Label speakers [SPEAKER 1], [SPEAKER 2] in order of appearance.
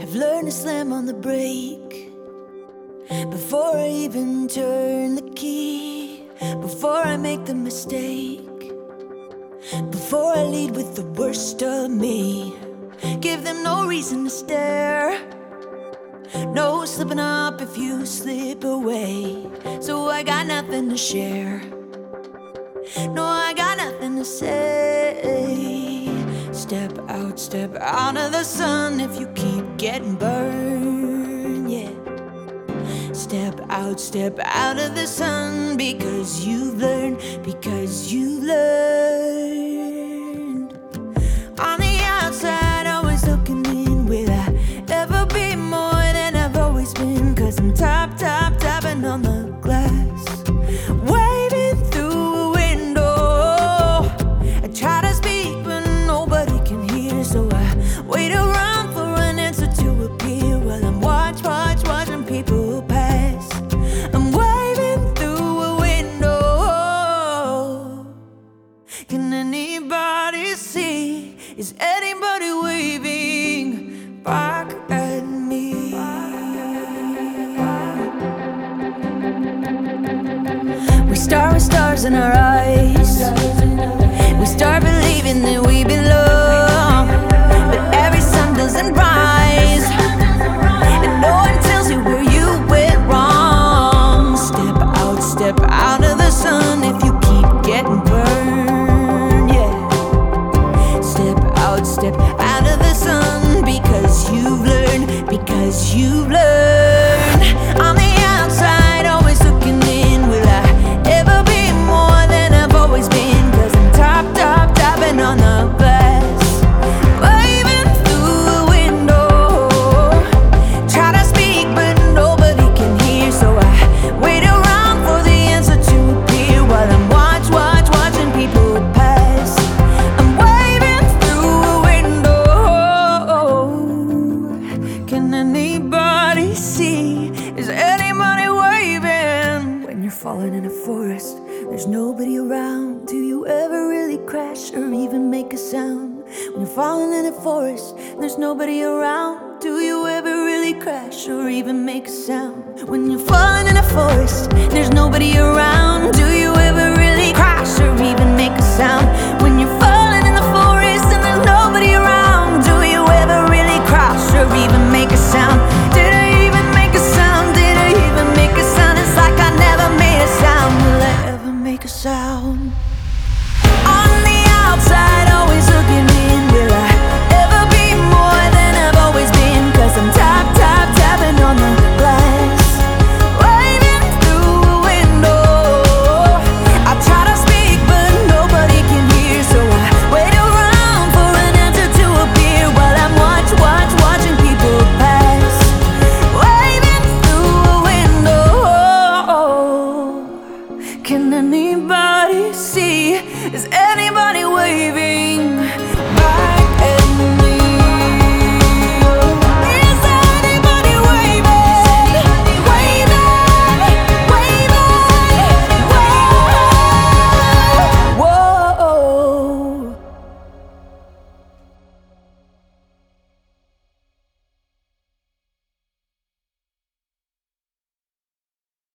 [SPEAKER 1] I've learned to slam on the brake before I even turn the key, before I make the mistake, before I lead with the worst of me. Give them no reason to stare. No slipping up if you slip away. So I got nothing to share. No, I got nothing to say. Step out, step out of the sun if you keep getting burned. Yeah. Step out, step out of the sun because you've learned, because you've learned. in our eyes. We start believing that we belong. forest. There's nobody around. Do you ever really crash or even make a sound? When you're falling in a forest, there's nobody around. Do you ever really crash or even make a sound? When you're falling in a forest, there's nobody around.